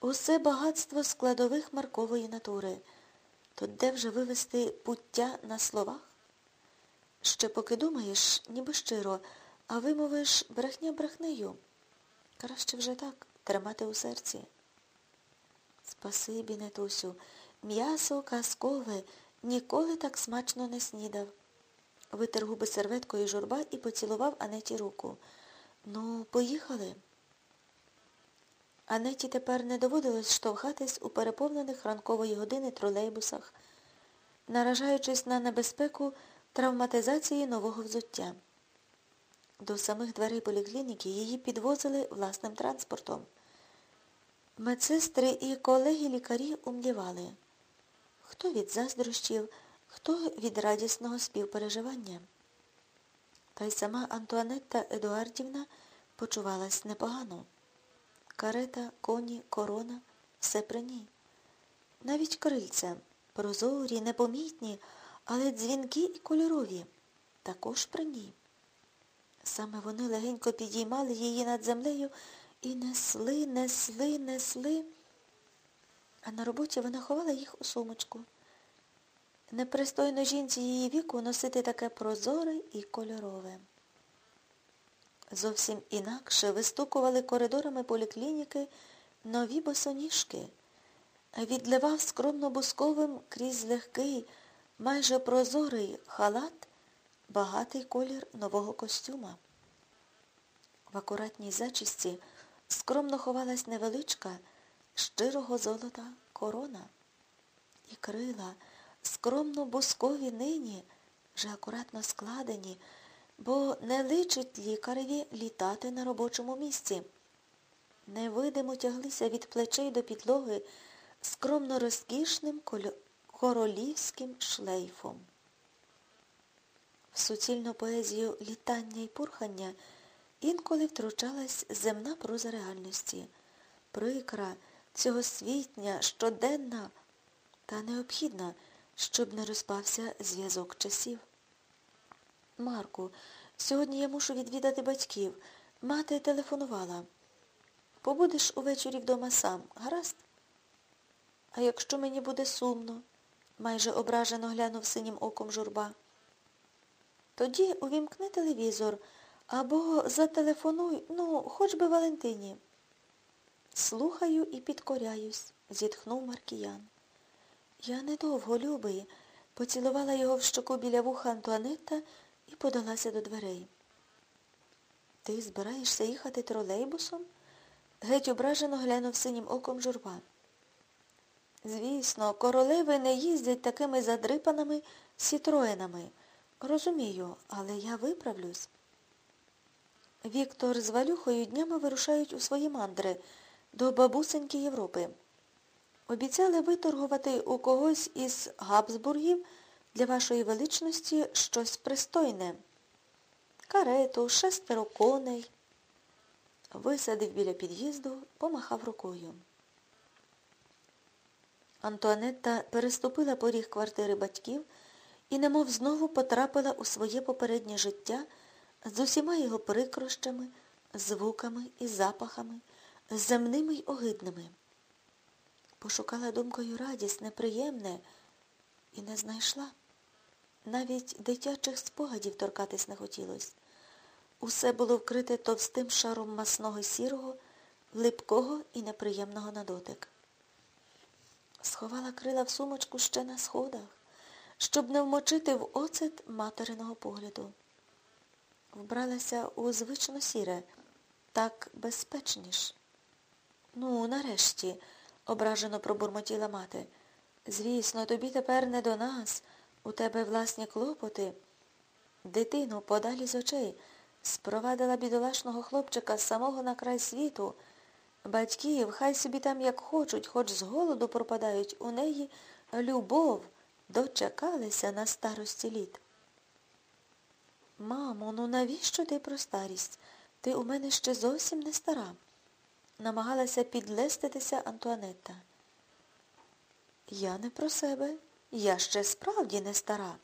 Усе багатство складових маркової натури. То де вже вивести пуття на словах? Ще поки думаєш, ніби щиро, а вимовиш брехня брехнею. Краще вже так, тримати у серці. Спасибі, Нетусю, м'ясо казкове ніколи так смачно не снідав. Витер губи серветкою журба і поцілував Анеті руку. Ну, поїхали. Анеті тепер не доводилось штовхатись у переповнених ранкової години тролейбусах, наражаючись на небезпеку травматизації нового взуття. До самих дверей поліклініки її підвозили власним транспортом. Медсестри і колеги-лікарі умлівали. Хто від заздрощів, хто від радісного співпереживання. Та й сама Антуанетта Едуардівна почувалась непогано. Карета, коні, корона все при ній. Навіть крильця, прозорі, непомітні, але дзвінки і кольорові, також при ній. Саме вони легенько підіймали її над землею і несли, несли, несли. А на роботі вона ховала їх у сумочку. Непристойно жінці її віку носити таке прозоре і кольорове. Зовсім інакше вистукували коридорами поліклініки нові босоніжки. Відливав скромно бусковим крізь легкий, майже прозорий халат багатий колір нового костюма. В акуратній зачісті скромно ховалась невеличка, щирого золота корона. І крила, скромно бускові нині, вже акуратно складені, бо не личить лікареві літати на робочому місці. Невидимо тяглися від плечей до підлоги скромно розкішним королівським шлейфом. В суцільну поезію літання і пурхання інколи втручалась земна проза реальності, прикра, цьогосвітня, щоденна та необхідна, щоб не розпався зв'язок часів. Марку, сьогодні я мушу відвідати батьків. Мати телефонувала. Побудеш увечері вдома сам, гаразд? А якщо мені буде сумно, майже ображено глянув синім оком журба. Тоді увімкни телевізор або зателефонуй, ну, хоч би Валентині. Слухаю і підкоряюсь, зітхнув Маркіян. Я недовго, любий, поцілувала його в щоку біля вуха Антуанетта і подалася до дверей. Ти збираєшся їхати тролейбусом? Геть ображено глянув синім оком журба. Звісно, королеви не їздять такими задрипаними сітроїнами. Розумію, але я виправлюсь. Віктор з Валюхою днями вирушають у свої мандри до бабусеньки Європи. Обіцяли виторгувати у когось із Габсбургів для вашої величності щось пристойне. Карету, шестеро коней. Висадив біля під'їзду, помахав рукою. Антуанетта переступила поріг квартири батьків і немов знову потрапила у своє попереднє життя з усіма його прикрощами, звуками і запахами, земними й огидними. Пошукала думкою радісне, приємне і не знайшла. Навіть дитячих спогадів торкатись не хотілося. Усе було вкрите товстим шаром масного сірого, липкого і неприємного на дотик. Сховала крила в сумочку ще на сходах щоб не вмочити в оцет материного погляду. Вбралася у звично сіре, так безпечніш. Ну, нарешті, ображено пробурмотіла мати. Звісно, тобі тепер не до нас, у тебе власні клопоти. Дитину подалі з очей спровадила бідолашного хлопчика з самого на край світу. Батьків, хай собі там як хочуть, хоч з голоду пропадають, у неї любов дочекалися на старості літ. Мамо, ну навіщо ти про старість? Ти у мене ще зовсім не стара. Намагалася підлеститися Антуанетта. Я не про себе. Я ще справді не стара.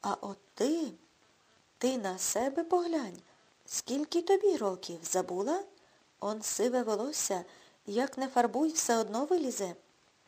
А от ти, ти на себе поглянь. Скільки тобі років забула? Он сиве волосся Як не фарбуй, все одно вилізе.